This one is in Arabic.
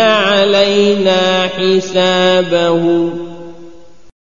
علينا حسابهم